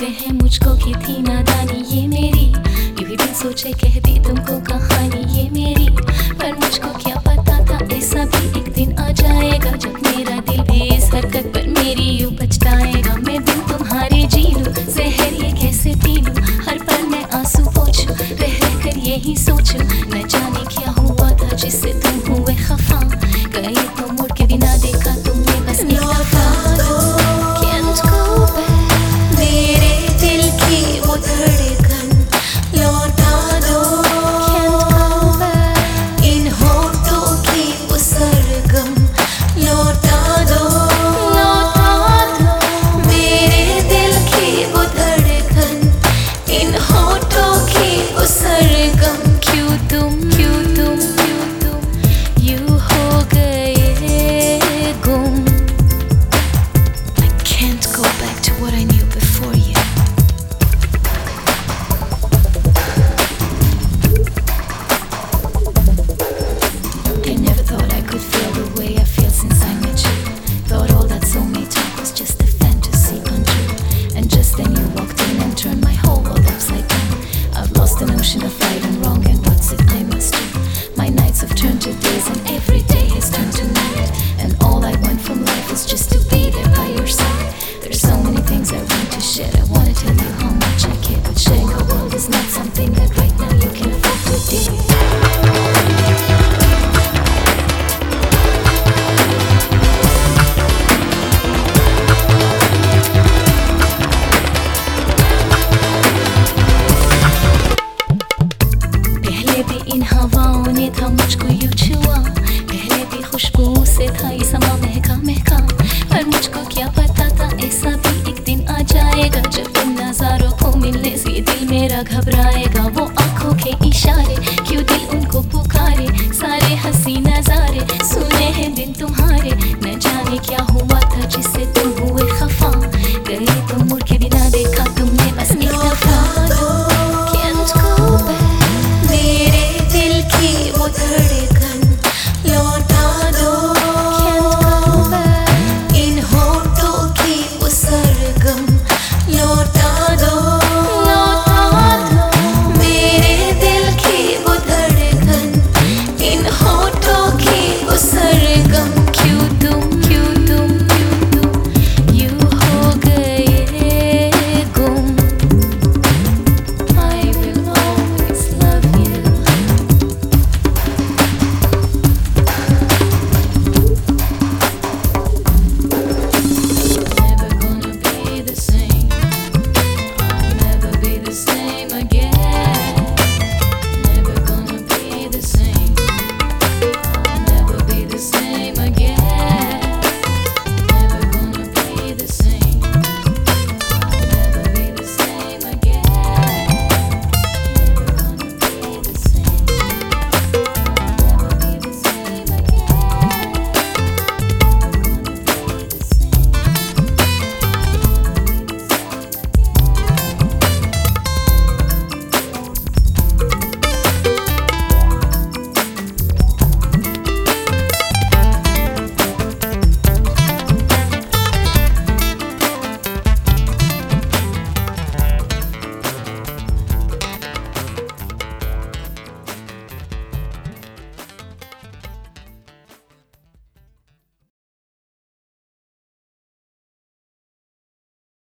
कहते हैं मुझको की थी नादानी, ये मेरी। ये भी दिल सोचे कह दी तुमको कहानी, ये मेरी। पर मुझको क्या पता था, ऐसा भी एक दिन आ जाएगा जब मेरा दिल भी इस हरकत पर मेरी यू बचताएगा मैं दिल तुम्हारे जी लूँ जहर ये कैसे पी लूँ हर पल मैं आँसू पोछूँ, रह रह कर यही सोचूँ। न में था मुझको यू छुआ पहले भी खुशबू से था ये समा महका महका। पर मुझको क्या पता था, ऐसा भी एक दिन आ जाएगा जब इन नजारों को मिलने से दिल मेरा घबराएगा। वो आँखों के इशारे, क्यों दिल उनको पुकारे? सारे हँसी नजारे, सुने हैं दिन तुम्हारे।